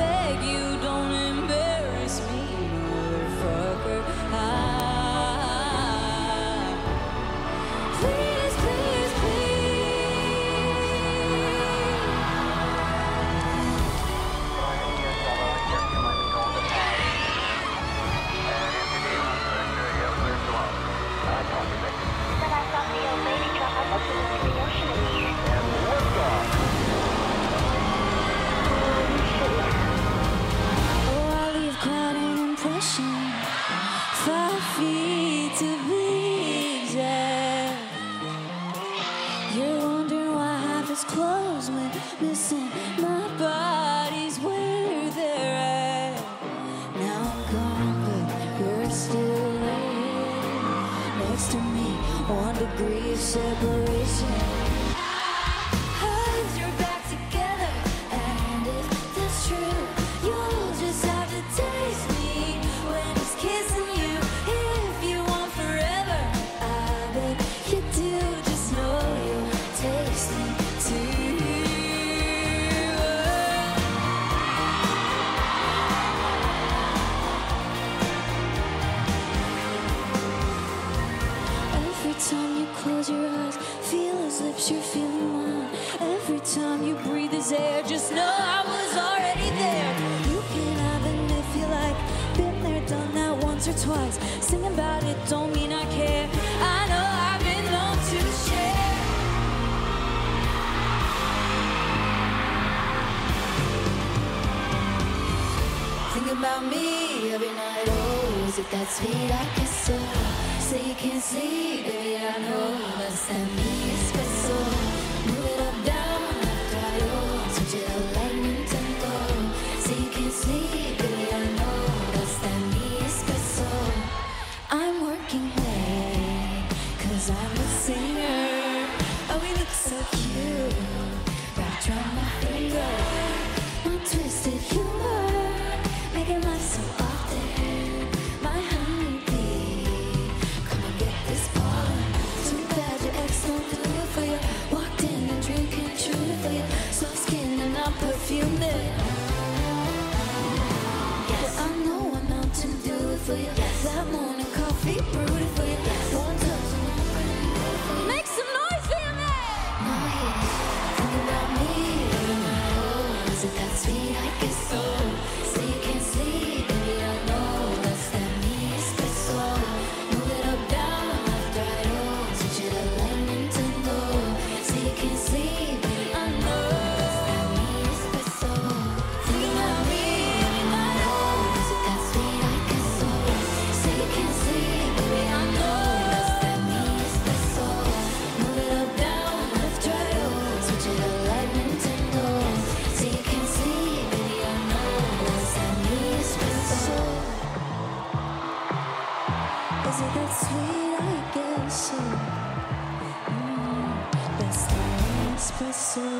beg you feet to bleed. Yeah. You're wondering why half is closed when missing my body's where they're at. Now I'm gone, but you're still there next to me. One degree of separation. Feel lips, you're feeling mine. Every time you breathe this air, just know I was already there. You can have it if you like. Been there, done that once or twice. Singing about it don't mean I care. I know I've been known to share. Think about me every night. Oh, is it that sweet? I guess so. Say you can't sleep, baby. I know that's that me I'm late, cause I'm a singer. Oh, we look so cute. Wrapped around my finger. My twisted humor, making life so often. My honeybee, come and get this part. Too bad your ex don't deliver for you. Walked in and drinking true for you. Soft skin and I perfume That morning coffee brewed for you. One touch and I'm ready. Make some noise. Oh, is it that sweet? I guess so. Guess so. Mm, that's that espresso.